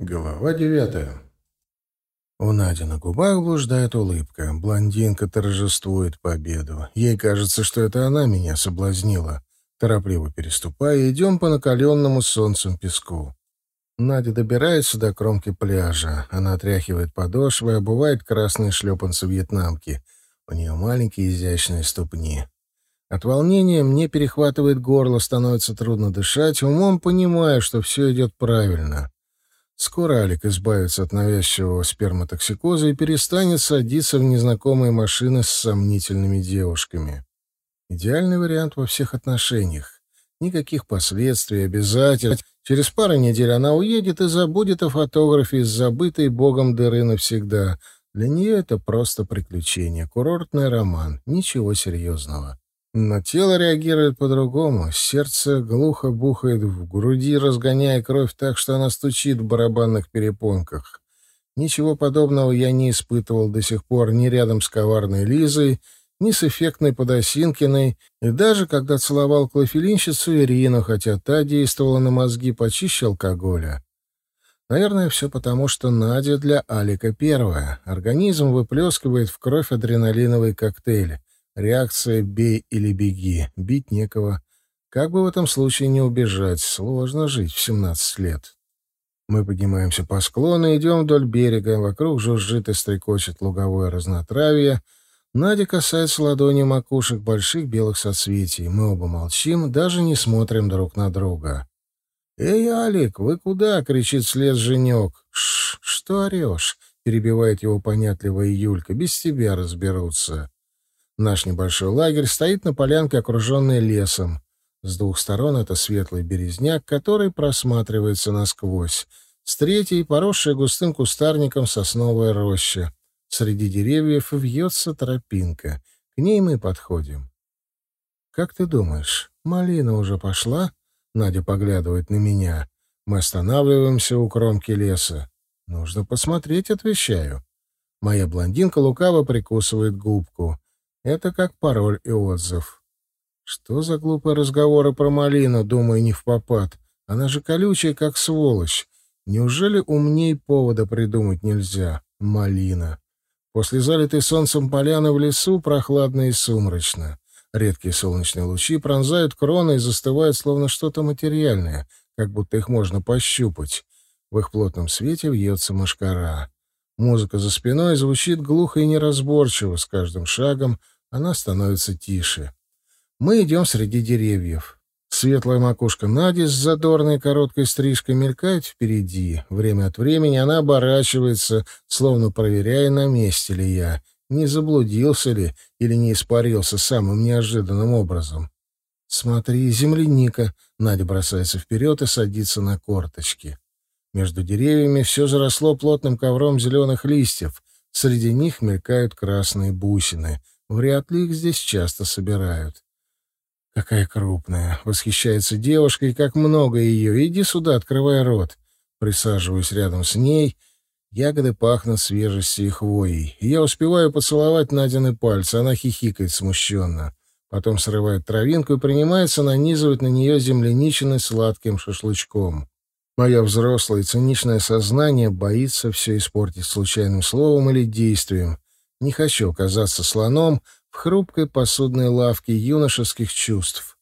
Глава девятая. У Нади на губах блуждает улыбка. Блондинка торжествует победу. Ей кажется, что это она меня соблазнила. Торопливо переступая, идем по накаленному солнцем песку. Надя добирается до кромки пляжа. Она отряхивает подошвы, обувает красные шлепанцы вьетнамки. У нее маленькие изящные ступни. От волнения мне перехватывает горло, становится трудно дышать. Умом понимаю, что все идет правильно. Скоро Алик избавится от навязчивого сперматоксикоза и перестанет садиться в незнакомые машины с сомнительными девушками. Идеальный вариант во всех отношениях. Никаких последствий, обязательств. Через пару недель она уедет и забудет о фотографии с забытой богом дыры навсегда. Для нее это просто приключение, курортный роман, ничего серьезного. Но тело реагирует по-другому. Сердце глухо бухает в груди, разгоняя кровь так, что она стучит в барабанных перепонках. Ничего подобного я не испытывал до сих пор ни рядом с коварной Лизой, ни с эффектной Подосинкиной, и даже когда целовал клофелинщицу Ирину, хотя та действовала на мозги почище алкоголя. Наверное, все потому, что Надя для Алика первая. Организм выплескивает в кровь адреналиновый коктейль. Реакция «бей или беги». Бить некого. Как бы в этом случае не убежать? Сложно жить в 17 лет. Мы поднимаемся по склону идем вдоль берега. Вокруг жужжит и стрекочет луговое разнотравье. Надя касается ладонью макушек больших белых соцветий. Мы оба молчим, даже не смотрим друг на друга. «Эй, Алик, вы куда?» — кричит вслед Женек. «Ш, что орешь?» — перебивает его понятливая Юлька. «Без тебя разберутся». Наш небольшой лагерь стоит на полянке, окруженной лесом. С двух сторон это светлый березняк, который просматривается насквозь. С третьей — поросшая густым кустарником сосновая роща. Среди деревьев вьется тропинка. К ней мы подходим. «Как ты думаешь, малина уже пошла?» Надя поглядывает на меня. Мы останавливаемся у кромки леса. «Нужно посмотреть», — отвечаю. Моя блондинка лукаво прикусывает губку. Это как пароль и отзыв. Что за глупые разговоры про малину, думаю, не в попад. Она же колючая, как сволочь. Неужели умней повода придумать нельзя? Малина. После залитой солнцем поляны в лесу прохладно и сумрачно. Редкие солнечные лучи пронзают кроны и застывают, словно что-то материальное, как будто их можно пощупать. В их плотном свете вьется мошкара. Музыка за спиной звучит глухо и неразборчиво. С каждым шагом она становится тише. Мы идем среди деревьев. Светлая макушка Нади с задорной короткой стрижкой мелькает впереди. Время от времени она оборачивается, словно проверяя, на месте ли я, не заблудился ли или не испарился самым неожиданным образом. «Смотри, земляника!» Надя бросается вперед и садится на корточки. Между деревьями все заросло плотным ковром зеленых листьев. Среди них мелькают красные бусины. Вряд ли их здесь часто собирают. Какая крупная. Восхищается девушка, и как много ее. Иди сюда, открывай рот. Присаживаюсь рядом с ней. Ягоды пахнут свежестью и хвоей. Я успеваю поцеловать Надины пальцы. Она хихикает смущенно. Потом срывает травинку и принимается нанизывать на нее земляничины сладким шашлычком. Мое взрослое циничное сознание боится все испортить случайным словом или действием. Не хочу оказаться слоном в хрупкой посудной лавке юношеских чувств.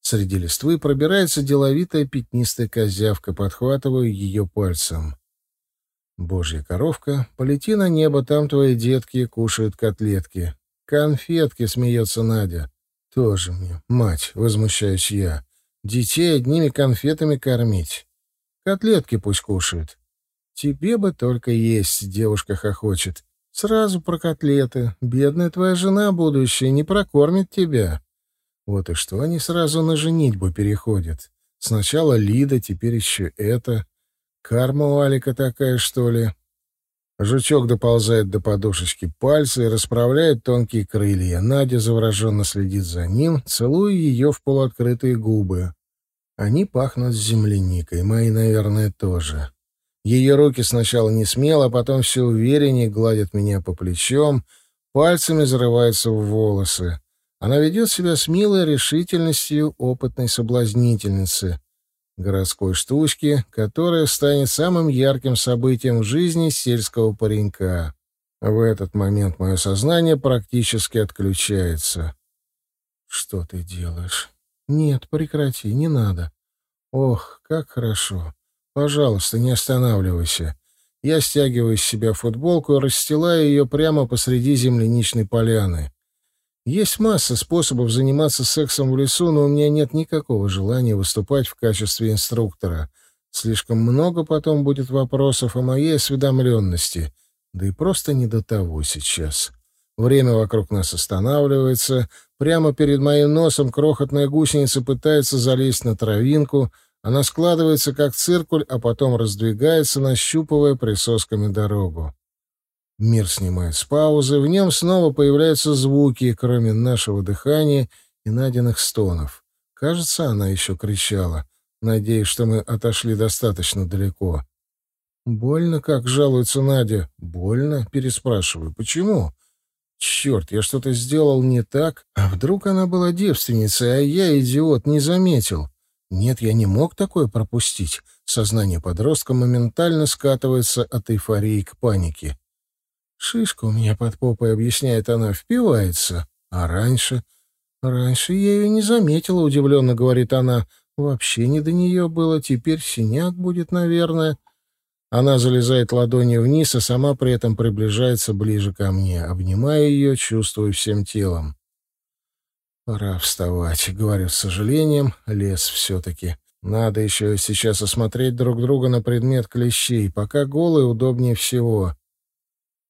Среди листвы пробирается деловитая пятнистая козявка, подхватываю ее пальцем. Божья коровка, полети на небо, там твои детки кушают котлетки. Конфетки, смеется Надя. Тоже мне, мать, возмущаюсь я. Детей одними конфетами кормить. Котлетки пусть кушают. Тебе бы только есть, девушка хохочет. Сразу про котлеты. Бедная твоя жена будущая не прокормит тебя. Вот и что они сразу на женитьбу переходят. Сначала Лида, теперь еще это. Карма у Алика такая, что ли? Жучок доползает до подушечки пальца и расправляет тонкие крылья. Надя завороженно следит за ним, целуя ее в полуоткрытые губы. Они пахнут земляникой, мои, наверное, тоже. Ее руки сначала не смело, а потом все увереннее гладят меня по плечам, пальцами зарываются в волосы. Она ведет себя с милой решительностью опытной соблазнительницы. городской штучки, которая станет самым ярким событием в жизни сельского паренька. В этот момент мое сознание практически отключается. «Что ты делаешь?» «Нет, прекрати, не надо». «Ох, как хорошо. Пожалуйста, не останавливайся». Я стягиваю с себя футболку и расстилаю ее прямо посреди земляничной поляны. Есть масса способов заниматься сексом в лесу, но у меня нет никакого желания выступать в качестве инструктора. Слишком много потом будет вопросов о моей осведомленности, да и просто не до того сейчас. Время вокруг нас останавливается. Прямо перед моим носом крохотная гусеница пытается залезть на травинку. Она складывается как циркуль, а потом раздвигается, нащупывая присосками дорогу. Мир снимает с паузы, в нем снова появляются звуки, кроме нашего дыхания и Надиных стонов. Кажется, она еще кричала. Надеюсь, что мы отошли достаточно далеко. «Больно, как жалуется Надя?» «Больно?» — переспрашиваю. «Почему?» «Черт, я что-то сделал не так? А вдруг она была девственницей, а я, идиот, не заметил?» «Нет, я не мог такое пропустить». Сознание подростка моментально скатывается от эйфории к панике. Шишка у меня под попой, объясняет она, впивается. А раньше? Раньше я ее не заметила, удивленно говорит она. Вообще не до нее было, теперь синяк будет, наверное. Она залезает ладонью вниз, а сама при этом приближается ближе ко мне, обнимая ее, чувствуя всем телом. «Пора вставать», — говорю с сожалением, лес все-таки. Надо еще сейчас осмотреть друг друга на предмет клещей. Пока голый удобнее всего.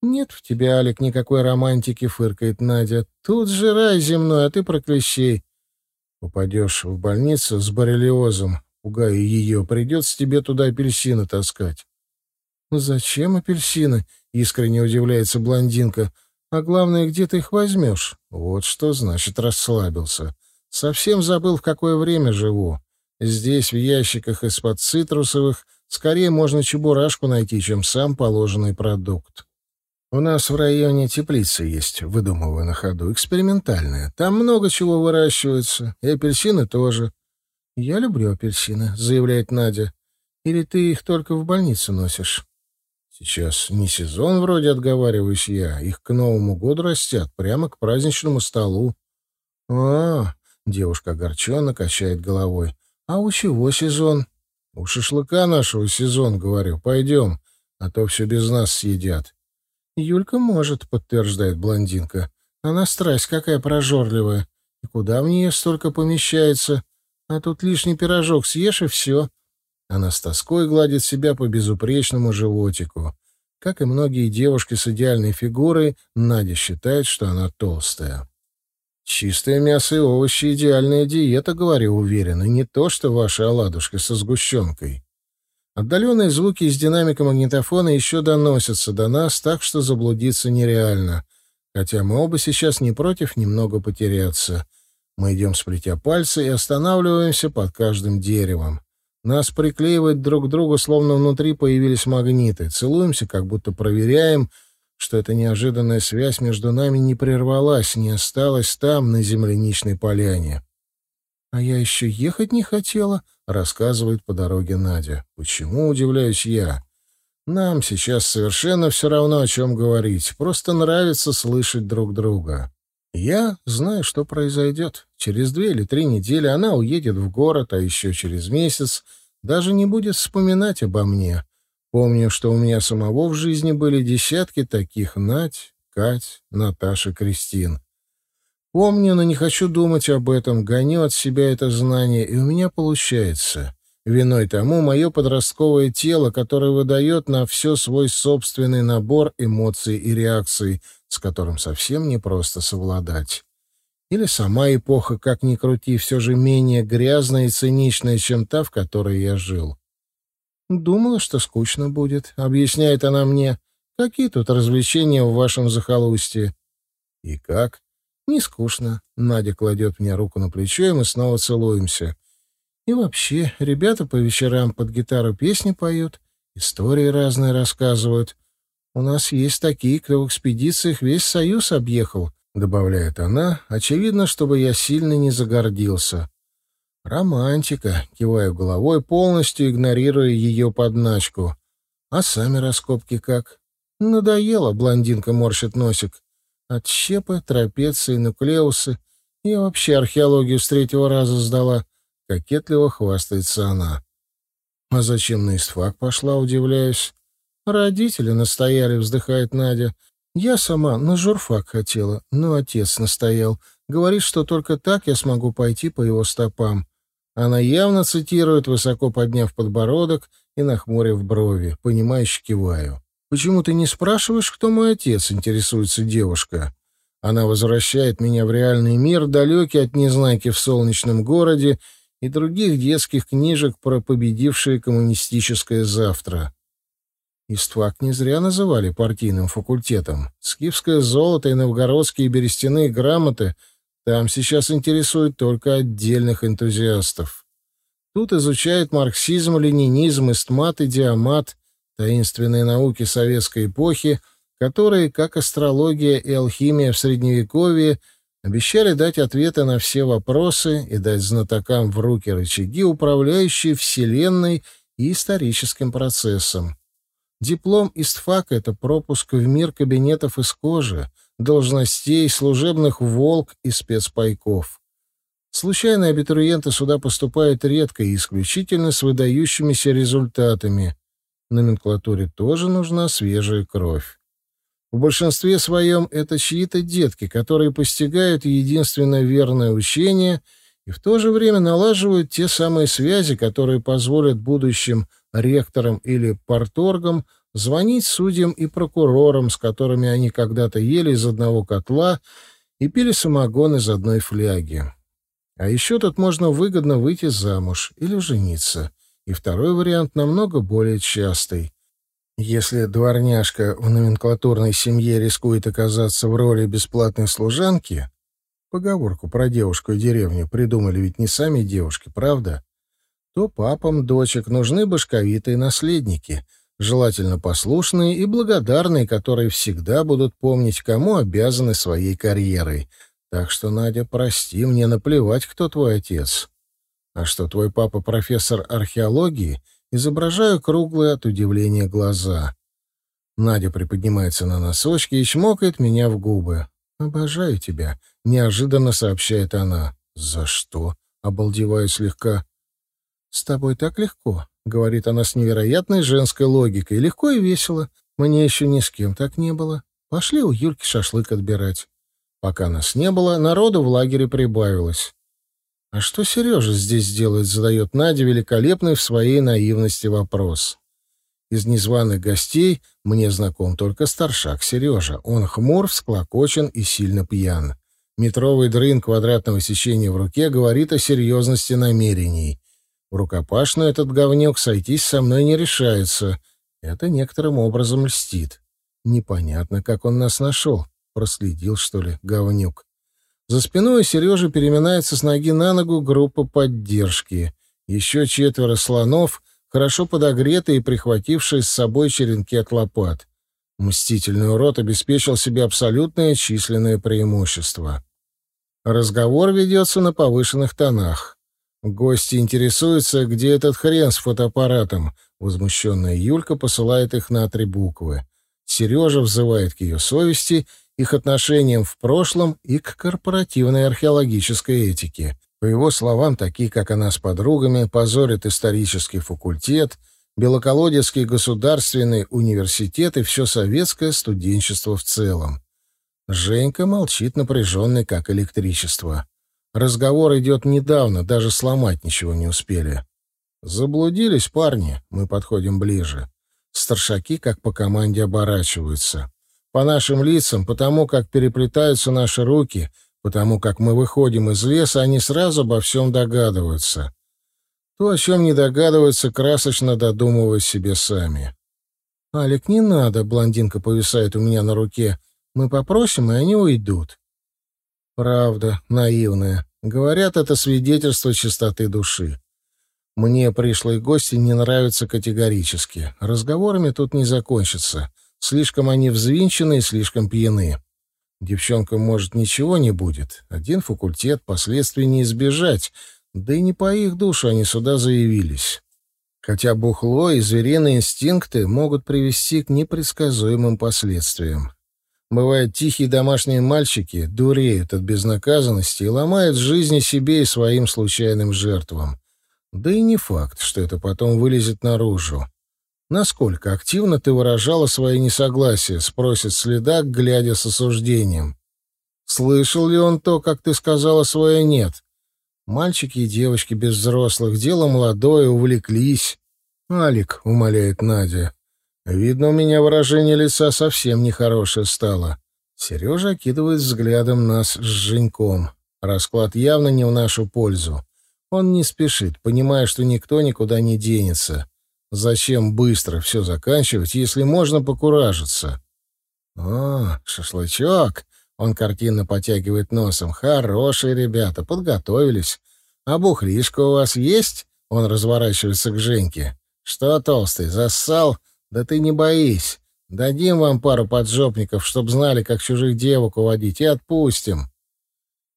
«Нет в тебе, Алик, никакой романтики», — фыркает Надя. «Тут же рай земной, а ты про клещей». «Попадешь в больницу с боррелиозом, пугаю ее, придется тебе туда апельсины таскать». «Зачем апельсины?» — искренне удивляется блондинка. «А главное, где ты их возьмешь?» «Вот что значит расслабился. Совсем забыл, в какое время живу. Здесь, в ящиках из-под цитрусовых, скорее можно чебурашку найти, чем сам положенный продукт». У нас в районе теплица есть, выдумываю на ходу, экспериментальная. Там много чего выращивается, и апельсины тоже. Я люблю апельсины, заявляет Надя. Или ты их только в больницу носишь? Сейчас не сезон вроде, отговариваюсь я. Их к Новому году растят, прямо к праздничному столу. А, девушка огорченно качает головой. А у чего сезон? У шашлыка нашего сезон, говорю. Пойдем, а то все без нас съедят. «Юлька может», — подтверждает блондинка. «Она страсть какая прожорливая. И куда в нее столько помещается? А тут лишний пирожок съешь, и все». Она с тоской гладит себя по безупречному животику. Как и многие девушки с идеальной фигурой, Надя считает, что она толстая. «Чистое мясо и овощи — идеальная диета», — говорю уверенно, не то что ваша оладушка со сгущенкой. Отдаленные звуки из динамика магнитофона еще доносятся до нас, так что заблудиться нереально. Хотя мы оба сейчас не против немного потеряться. Мы идем, сплетя пальцы, и останавливаемся под каждым деревом. Нас приклеивает друг к другу, словно внутри появились магниты. Целуемся, как будто проверяем, что эта неожиданная связь между нами не прервалась, не осталась там, на земляничной поляне. «А я еще ехать не хотела», — рассказывает по дороге Надя. «Почему, удивляюсь я? Нам сейчас совершенно все равно, о чем говорить. Просто нравится слышать друг друга. Я знаю, что произойдет. Через две или три недели она уедет в город, а еще через месяц даже не будет вспоминать обо мне. Помню, что у меня самого в жизни были десятки таких Надь, Кать, Наташа, Кристин. Помню, но не хочу думать об этом, гоню от себя это знание, и у меня получается. Виной тому мое подростковое тело, которое выдает на все свой собственный набор эмоций и реакций, с которым совсем непросто совладать. Или сама эпоха, как ни крути, все же менее грязная и циничная, чем та, в которой я жил. «Думала, что скучно будет», — объясняет она мне. «Какие тут развлечения в вашем захолустье?» «И как?» Не скучно. Надя кладет мне руку на плечо, и мы снова целуемся. И вообще, ребята по вечерам под гитару песни поют, истории разные рассказывают. У нас есть такие, кто в экспедициях весь Союз объехал, добавляет она, очевидно, чтобы я сильно не загордился. Романтика, киваю головой, полностью игнорируя ее подначку. А сами раскопки как? Надоело, блондинка морщит носик. Отщепы, трапеции, нуклеусы. Я вообще археологию с третьего раза сдала. Кокетливо хвастается она. А зачем на истфак пошла, удивляюсь. Родители настояли, вздыхает Надя. Я сама на журфак хотела, но отец настоял. Говорит, что только так я смогу пойти по его стопам. Она явно цитирует, высоко подняв подбородок и нахмурив брови. Понимающе киваю. «Почему ты не спрашиваешь, кто мой отец?» — интересуется девушка. Она возвращает меня в реальный мир, далекий от незнайки в солнечном городе и других детских книжек про победившее коммунистическое завтра. Иствак не зря называли партийным факультетом. Скифское золото и новгородские берестяные грамоты там сейчас интересуют только отдельных энтузиастов. Тут изучают марксизм, ленинизм, истмат и диамат, таинственные науки советской эпохи, которые, как астрология и алхимия в Средневековье, обещали дать ответы на все вопросы и дать знатокам в руки рычаги, управляющие Вселенной и историческим процессом. Диплом ИСТФАК — это пропуск в мир кабинетов из кожи, должностей, служебных волк и спецпайков. Случайные абитуриенты сюда поступают редко и исключительно с выдающимися результатами. Номенклатуре тоже нужна свежая кровь. В большинстве своем это чьи-то детки, которые постигают единственно верное учение и в то же время налаживают те самые связи, которые позволят будущим ректорам или порторгам звонить судьям и прокурорам, с которыми они когда-то ели из одного котла и пили самогон из одной фляги. А еще тут можно выгодно выйти замуж или жениться. И второй вариант намного более частый. Если дворняжка в номенклатурной семье рискует оказаться в роли бесплатной служанки, поговорку про девушку и деревню придумали ведь не сами девушки, правда? То папам дочек нужны башковитые наследники, желательно послушные и благодарные, которые всегда будут помнить, кому обязаны своей карьерой. Так что, Надя, прости, мне наплевать, кто твой отец. А что твой папа профессор археологии, изображаю круглые от удивления глаза. Надя приподнимается на носочки и чмокает меня в губы. «Обожаю тебя», — неожиданно сообщает она. «За что?» — обалдеваю слегка. «С тобой так легко», — говорит она с невероятной женской логикой. «Легко и весело. Мне еще ни с кем так не было. Пошли у Юльки шашлык отбирать». Пока нас не было, народу в лагере прибавилось. «А что Сережа здесь делает?» — задает Надя великолепный в своей наивности вопрос. Из незваных гостей мне знаком только старшак Сережа. Он хмур, всклокочен и сильно пьян. Метровый дрын квадратного сечения в руке говорит о серьезности намерений. В рукопашную этот говнюк сойтись со мной не решается. Это некоторым образом льстит. Непонятно, как он нас нашел. Проследил, что ли, говнюк. За спиной Сережи переминается с ноги на ногу группа поддержки. Еще четверо слонов, хорошо подогретые и прихватившие с собой черенки от лопат. Мстительный урод обеспечил себе абсолютное численное преимущество. Разговор ведется на повышенных тонах. Гости интересуются, где этот хрен с фотоаппаратом. Возмущенная Юлька посылает их на три буквы. Сережа взывает к ее совести, их отношениям в прошлом и к корпоративной археологической этике. По его словам, такие, как она с подругами, позорят исторический факультет, Белоколодецкий государственный университет и все советское студенчество в целом. Женька молчит напряженный, как электричество. Разговор идет недавно, даже сломать ничего не успели. Заблудились парни, мы подходим ближе. Старшаки, как по команде, оборачиваются. По нашим лицам, потому как переплетаются наши руки, потому как мы выходим из леса, они сразу обо всем догадываются. То, о чем не догадываются, красочно додумывая себе сами. «Алик, не надо», — блондинка повисает у меня на руке. «Мы попросим, и они уйдут». Правда, наивная. Говорят, это свидетельство чистоты души. Мне пришлые гости не нравятся категорически. Разговорами тут не закончится. Слишком они взвинчены и слишком пьяны. Девчонкам, может, ничего не будет. Один факультет, последствий не избежать. Да и не по их душу они сюда заявились. Хотя бухло и звериные инстинкты могут привести к непредсказуемым последствиям. Бывают тихие домашние мальчики, дуреют от безнаказанности и ломают жизни себе и своим случайным жертвам. Да и не факт, что это потом вылезет наружу. Насколько активно ты выражала свои несогласия, спросит следак, глядя с осуждением. Слышал ли он то, как ты сказала свое «нет»? Мальчики и девочки без взрослых, дело молодое, увлеклись. «Алик», — умоляет Надя, — «видно, у меня выражение лица совсем нехорошее стало». Сережа окидывает взглядом нас с Женьком. Расклад явно не в нашу пользу. Он не спешит, понимая, что никто никуда не денется. Зачем быстро все заканчивать, если можно покуражиться? «О, шашлычок!» Он картинно потягивает носом. «Хорошие ребята, подготовились. А бухлишка у вас есть?» Он разворачивается к Женьке. «Что, толстый, зассал? Да ты не боись. Дадим вам пару поджопников, чтоб знали, как чужих девок уводить, и отпустим».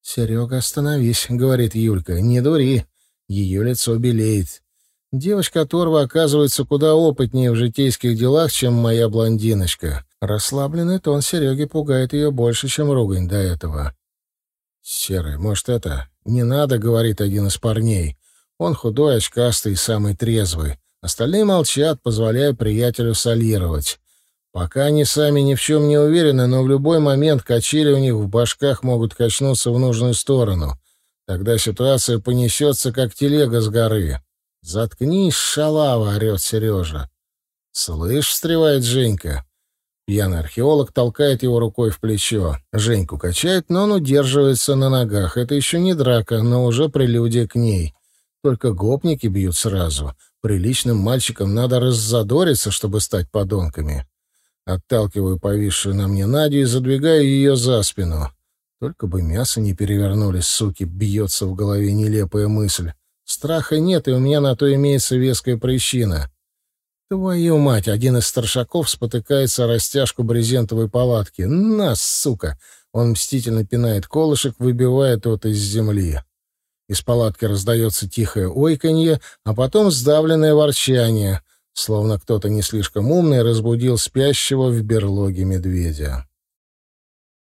«Серега, остановись», — говорит Юлька. «Не дури». Ее лицо белеет. Девочка Торва оказывается куда опытнее в житейских делах, чем моя блондиночка. Расслабленный тон Сереги пугает ее больше, чем ругань до этого. «Серый, может, это...» «Не надо», — говорит один из парней. Он худой, очкастый и самый трезвый. Остальные молчат, позволяя приятелю солировать. Пока они сами ни в чем не уверены, но в любой момент качели у них в башках могут качнуться в нужную сторону. Тогда ситуация понесется, как телега с горы. «Заткнись, шалава!» — орет Сережа. «Слышь!» — встревает Женька. Пьяный археолог толкает его рукой в плечо. Женьку качает, но он удерживается на ногах. Это еще не драка, но уже прелюдия к ней. Только гопники бьют сразу. Приличным мальчикам надо раззадориться, чтобы стать подонками. Отталкиваю повисшую на мне Надю и задвигаю ее за спину. Только бы мясо не перевернули, суки, бьется в голове нелепая мысль. Страха нет, и у меня на то имеется веская причина. Твою мать, один из старшаков спотыкается о растяжку брезентовой палатки. На, сука! Он мстительно пинает колышек, выбивая тот из земли. Из палатки раздается тихое ойканье, а потом сдавленное ворчание, словно кто-то не слишком умный разбудил спящего в берлоге медведя.